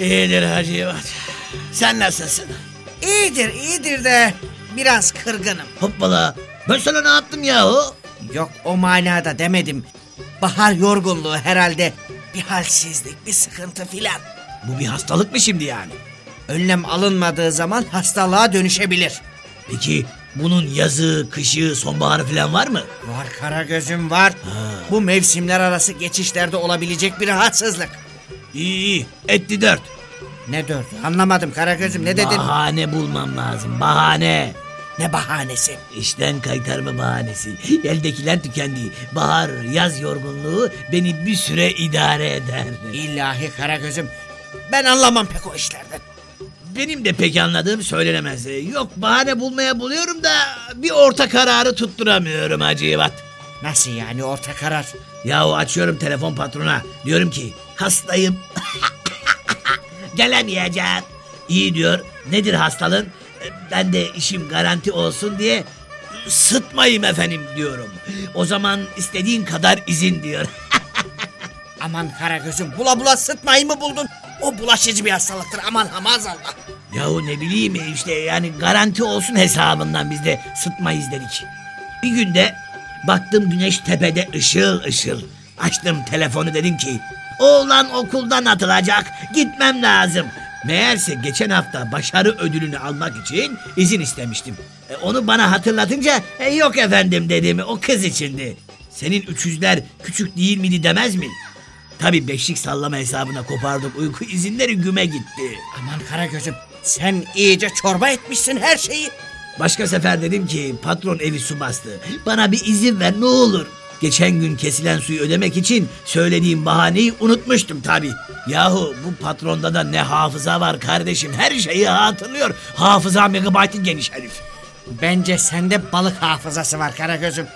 İyidir Hacı Yivat. Sen nasılsın? İyidir iyidir de biraz kırgınım. Hoppala. Ben sana ne yaptım yahu? Yok o manada demedim. Bahar yorgunluğu herhalde. Bir halsizlik, bir sıkıntı filan. Bu bir hastalık mı şimdi yani? Önlem alınmadığı zaman hastalığa dönüşebilir. Peki bunun yazı, kışı, sonbaharı falan var mı? Var Karagöz'üm var. Bu mevsimler arası geçişlerde olabilecek bir rahatsızlık. İyi iyi. Etti dört. Ne dördü? Anlamadım Karagöz'üm ne dedin? Bahane bulmam lazım. Bahane. Ne bahanesi? İşten kaytarma bahanesi. Eldekiler tükendi. Bahar, yaz yorgunluğu beni bir süre idare eder. İlahi Karagöz'üm. Ben anlamam pek o işlerden. Benim de pek anladığım söylenemez. Yok bahane bulmaya buluyorum da bir orta kararı tutturamıyorum Hacı Yivat. Nasıl yani orta karar? Yahu açıyorum telefon patrona. Diyorum ki hastayım. Gelemeyeceğim. İyi diyor. Nedir hastalığın? "E, Ben de işim garanti olsun diye sıtmayayım efendim diyorum. O zaman istediğin kadar izin diyor. Aman Karagöz'üm bula bula sıtmayı mı buldun? O bulaşıcı bir hastalıktır aman maazallah. Yahu ne bileyim işte yani garanti olsun hesabından biz de sıtmayız dedik. Bir günde baktım güneş tepede ışıl ışıl. Açtım telefonu dedim ki oğlan okuldan atılacak gitmem lazım. Meğerse geçen hafta başarı ödülünü almak için izin istemiştim. E, onu bana hatırlatınca "E, yok efendim dedim o kız içindi. Senin üçüzler küçük değil miydi demez mi? Tabii beşlik sallama hesabına kopardık uyku izinleri güme gitti. Aman Karagöz'üm sen iyice çorba etmişsin her şeyi. Başka sefer dedim ki patron evi su bastı. Bana bir izin ver ne olur. Geçen gün kesilen suyu ödemek için söylediğim bahaneyi unutmuştum tabii. Yahu bu patronda da ne hafıza var kardeşim. Her şeyi hatırlıyor. Hafıza megabaytı geniş herif. Bence sende balık hafızası var Karagöz'üm.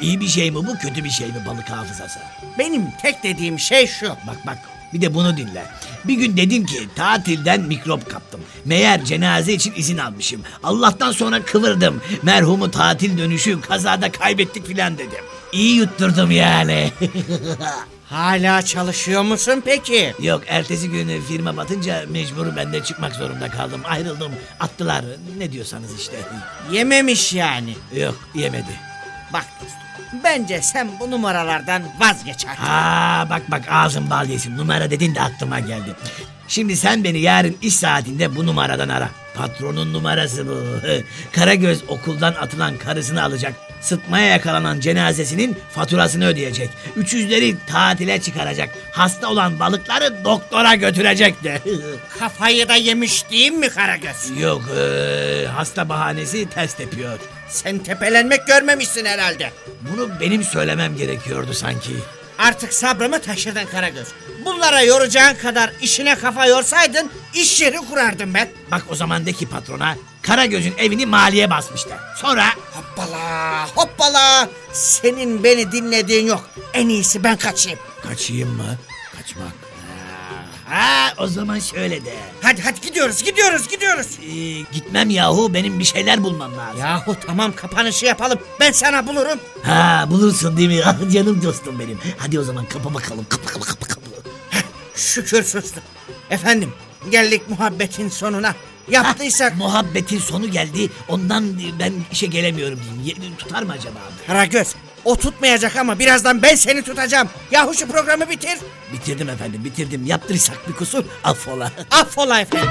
İyi bir şey mi bu kötü bir şey mi balık hafızası? Benim tek dediğim şey şu. Bak bak bir de bunu dinle. Bir gün dedim ki tatilden mikrop kaptım. Meğer cenaze için izin almışım. Allah'tan sonra kıvırdım. Merhumu tatil dönüşü kazada kaybettik filan dedim. İyi yutturdum yani. Hala çalışıyor musun peki? Yok ertesi gün firma batınca mecbur ben de çıkmak zorunda kaldım. Ayrıldım attılar ne diyorsanız işte. Yememiş yani. Yok yemedi. Bak dostum bence sen bu numaralardan vazgeç artık. Ha bak bak ağzın bal yesin numara dedin de aklıma geldi. Şimdi sen beni yarın iş saatinde bu numaradan ara. Patronun numarası bu. Karagöz okuldan atılan karısını alacak. Sıtmaya yakalanan cenazesinin faturasını ödeyecek. Üçüzleri tatile çıkaracak. Hasta olan balıkları doktora götürecek de. Kafayı da yemiş değil mi Karagöz? Yok eee, hasta bahanesi ters tepiyor. Sen tepelenmek görmemişsin herhalde. Bunu benim söylemem gerekiyordu sanki. Artık sabrımı taşırdın Karagöz. Bunlara yoracağın kadar işine kafa yorsaydın iş yeri kurardım ben. Bak o zamandaki patrona Karagöz'ün evini maliye basmışlar. Sonra Hoppala hoppala. Senin beni dinlediğin yok. En iyisi ben kaçayım. kaçayım mı? Kaçmak. Ha, o zaman şöyle de. Hadi hadi gidiyoruz gidiyoruz gidiyoruz. Ee, gitmem yahu benim bir şeyler bulmam lazım. Yahu tamam kapanışı yapalım. Ben sana bulurum. Ha bulursun değil mi? Ah, Canım dostum benim. Hadi o zaman kapa bakalım. Kapa kapa kapa kapa. Şükür sustum. Efendim geldik muhabbetin sonuna. Yaptıysak Muhabbetin sonu geldi. Ondan ben işe gelemiyorum diyeyim. Ye- Tutar mı acaba? Karagöz o tutmayacak ama birazdan ben seni tutacağım. Yahu şu programı bitir. Bitirdim efendim bitirdim. Yaptırırsak bir kusur affola. Affola efendim.